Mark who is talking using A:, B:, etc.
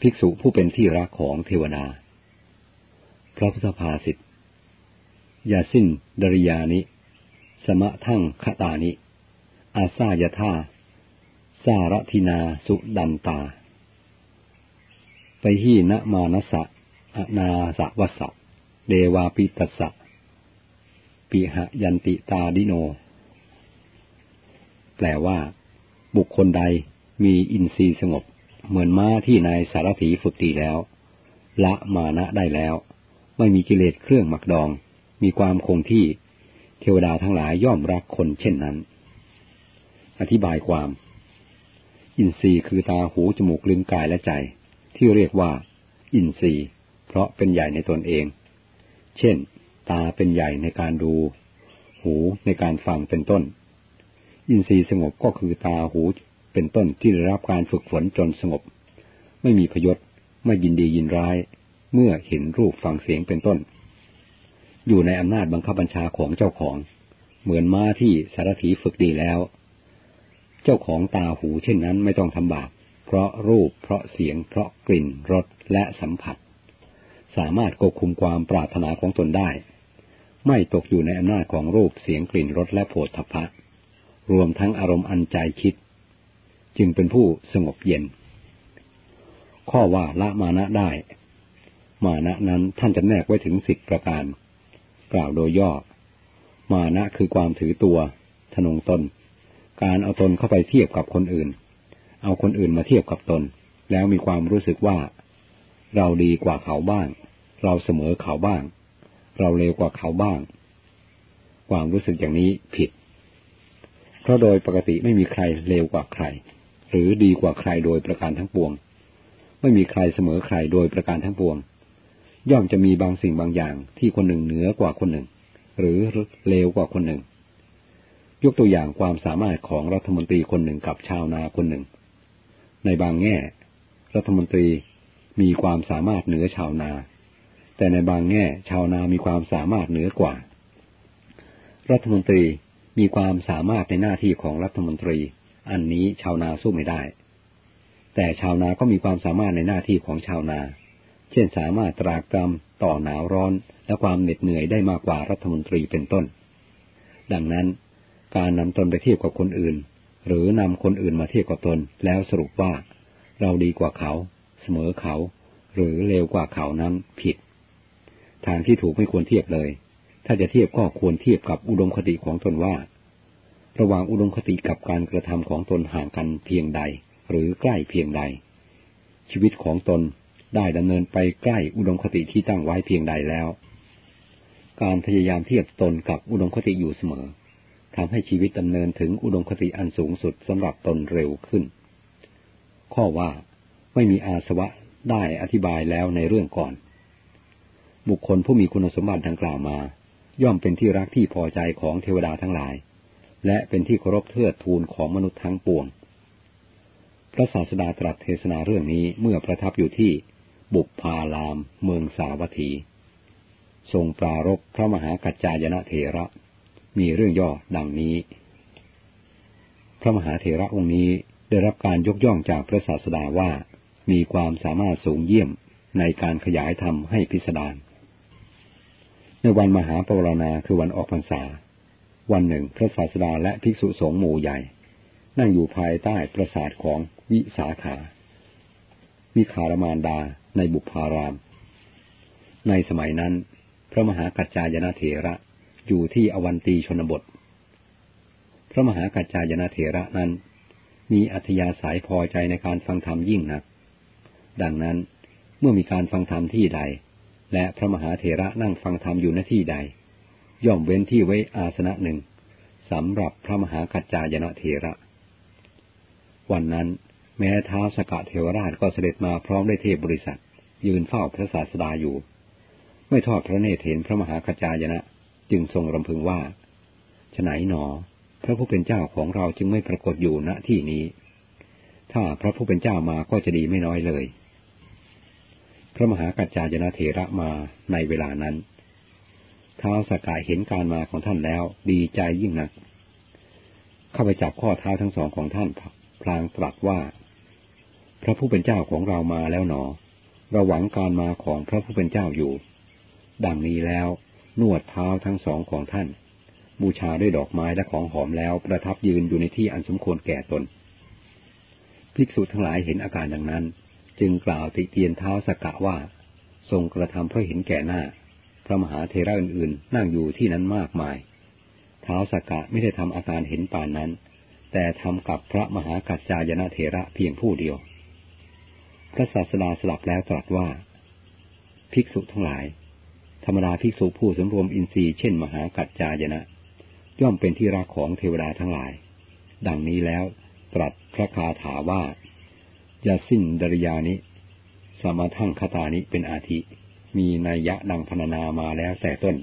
A: ภิกษุผู้เป็นที่รักของเทวดา พระพุทธภาษิตยาสิ้นดริยานิ สมะทั้งคตานิ อาซายธาสารทินาสุดันตา ไปหีนมานสะอนาสะวสะเดวาปิตสะ ปิหยันติตาดิโน แปลว่า บุคคลใดมีอินทรีย์สงบ เหมือนม้าที่นายสารถีฝึกตีแล้ว ละมานะได้แล้ว ไม่มีกิเลสเครื่องหมักดอง มีความคงที่ เทวดาทั้งหลายย่อมรักคนเช่นนั้น อธิบายความ อินทรีย์คือตาหูจมูกลิ้นกายและใจ ที่เรียกว่า อินทรีย์ เพราะเป็นใหญ่ในตนเอง เช่น ตาเป็นใหญ่ในการดู หูในการฟังเป็นต้น อินทรีย์สงบก็คือตาหู เป็นต้นที่ได้รับการฝึกฝนจนสงบ ไม่มีพยศไม่ยินดียินร้าย เมื่อเห็นรูปฟังเสียงเป็นต้น อยู่ในอำนาจบังคับบัญชาของเจ้าของ เหมือนม้าที่สารถีฝึกดีแล้ว เจ้าของตาหูเช่นนั้นไม่ต้องทำบาปเพราะรูปเพราะเสียง เพราะกลิ่นรสและสัมผัส สามารถควบคุมความปรารถนาของตนได้ ไม่ตกอยู่ในอำนาจของรูปเสียงกลิ่นรสและโผฏฐัพพะรวมทั้งอารมณ์อันใจคิด จึงเป็นผู้สงบเย็น ข้อว่าละมานะได้ มานะนั้นท่านจะแนกไว้ถึงสิบประการ กล่าวโดยย่อ มานะคือความถือตัว ทนงตน การเอาตนเข้าไปเทียบกับคนอื่น เอาคนอื่นมาเทียบกับตน แล้วมีความรู้สึกว่า เราดีกว่าเขาบ้าง เราเสมอเขาบ้าง เราเลวกว่าเขาบ้าง ความรู้สึกอย่างนี้ผิดเพราะโดยปกติไม่มีใครเลวกว่าใคร หรือดีกว่าใครโดยประการทั้งปวง ไม่มีใครเสมอใครโดยประการทั้งปวง ย่อมจะมีบางสิ่งบางอย่างที่คนหนึ่งเหนือกว่าคนหนึ่ง หรือเลวกว่าคนหนึ่ง ยกตัวอย่างความสามารถของรัฐมนตรีคนหนึ่งกับชาวนาคนหนึ่ง ในบางแง่ รัฐมนตรีมีความสามารถเหนือชาวนา แต่ในบางแง่ชาวนามีความสามารถเหนือกว่า รัฐมนตรีมีความสามารถในหน้าที่ของรัฐมนตรี อันนี้ชาวนาสู้ไม่ได้ แต่ชาวนาก็มีความสามารถในหน้าที่ของชาวนา เช่นสามารถตรากตรำต่อหนาวร้อนและความเหน็ดเหนื่อยได้มากกว่ารัฐมนตรีเป็นต้น ดังนั้น การนำตนไปเทียบกับคนอื่น หรือนำคนอื่นมาเทียบกับตน แล้วสรุปว่า เราดีกว่าเขา เสมอเขา หรือเลวกว่าเขานั้นผิด ทางที่ถูกไม่ควรเทียบเลย ถ้าจะเทียบก็ควรเทียบกับอุดมคติของตนว่า ระหว่างอุดมคติกับการกระทำของตนห่างกันเพียงใด หรือใกล้เพียงใด ชีวิตของตนได้ดำเนินไปใกล้อุดมคติที่ตั้งไว้เพียงใดแล้ว การพยายามเทียบตนกับอุดมคติอยู่เสมอทำให้ชีวิตดำเนินถึงอุดมคติอันสูงสุดสำหรับตนเร็วขึ้น ข้อว่าไม่มีอาสวะได้อธิบายแล้วในเรื่องก่อน บุคคลผู้มีคุณสมบัติดังกล่าวมา ย่อมเป็นที่รักที่พอใจของเทวดาทั้งหลาย และเป็นที่เคารพเทิดทูนของมนุษย์ทั้งปวง พระศาสดาตรัสเทศนาเรื่องนี้เมื่อประทับอยู่ที่บุพาลาม เมืองสาวัตถี ทรงปรารบพระมหากัจจายนะเถระ มีเรื่องย่อดังนี้ พระมหาเถระองค์นี้ได้รับการยกย่องจากพระศาสดาว่ามีความสามารถสูงเยี่ยมในการขยายธรรมให้พิสดาร ในวันมหาปวารณาคือวันออกพรรษา วันหนึ่งพระศาสดาและภิกษุสงฆ์หมู่ใหญ่ นั่งอยู่ภายใต้ปราสาทของวิสาขามิคารมานดาในบุพาราม ในสมัยนั้น พระมหากัจจายนเถระอยู่ที่อวันตีชนบท พระมหากัจจายนเถระนั้น มีอัธยาศัยพอใจในการฟังธรรมยิ่งนัก ดังนั้นเมื่อมีการฟังธรรมที่ใด และพระมหาเถระนั่งฟังธรรมอยู่ณที่ใด ย่อมเว้นที่ไว้อาสนะหนึ่งสำหรับพระมหากัจจายนะเถระ วันนั้น แม้ท้าวสกะเทวราชก็เสด็จมาพร้อมด้วยเทพบริษัท ยืนเฝ้าพระศาสดาอยู่ ไม่ทอดพระเนตรเห็นพระมหากัจจายนะจึงทรงรำพึงว่าฉไหนหนอ พระผู้เป็นเจ้าของเราจึงไม่ปรากฏอยู่ณที่นี้ ถ้าพระผู้เป็นเจ้ามาก็จะดีไม่น้อยเลย พระมหากัจจายนะเถระมาในเวลานั้น ท้าวสกายเห็นการมาของท่านแล้ว ดีใจยิ่งนัก เข้าไปจับข้อเท้าทั้งสองของท่านพลางตรัสว่า พระผู้เป็นเจ้าของเรามาแล้วหนอเราหวังการมาของพระผู้เป็นเจ้าอยู่ ดังนี้แล้ว นวดเท้าทั้งสองของท่าน บูชาด้วยดอกไม้และของหอมแล้วประทับยืนอยู่ในที่อันสมควรแก่ตน ภิกษุทั้งหลายเห็นอาการดังนั้น จึงกล่าวติเตียนเท้าสกกะว่า ทรงกระทำเพราะเห็นแก่หน้า ระมหาเทระอื่นๆ นั่งอยู่ที่นั้นมากมาย เท้าสกกะไม่ได้ทำอาการเห็นป่านนั้น แต่ทำกับพระมหากัจจายนะเทระเพียงผู้เดียว พระศาสดาสลับแล้วตรัสว่า ภิกษุทั้งหลาย ธรรมดาภิกษุผู้สมรวมอินทรีย์เช่นมหากัจจายนะ ย่อมเป็นที่รักของเทวดาทั้งหลาย ดังนี้แล้วตรัสพระคาถาว่ายาสิ้นดริยานิสมาทั้งคตานิเป็นอาทิ มีนัยยะดังพรรณนามาแล้วแต่ต้น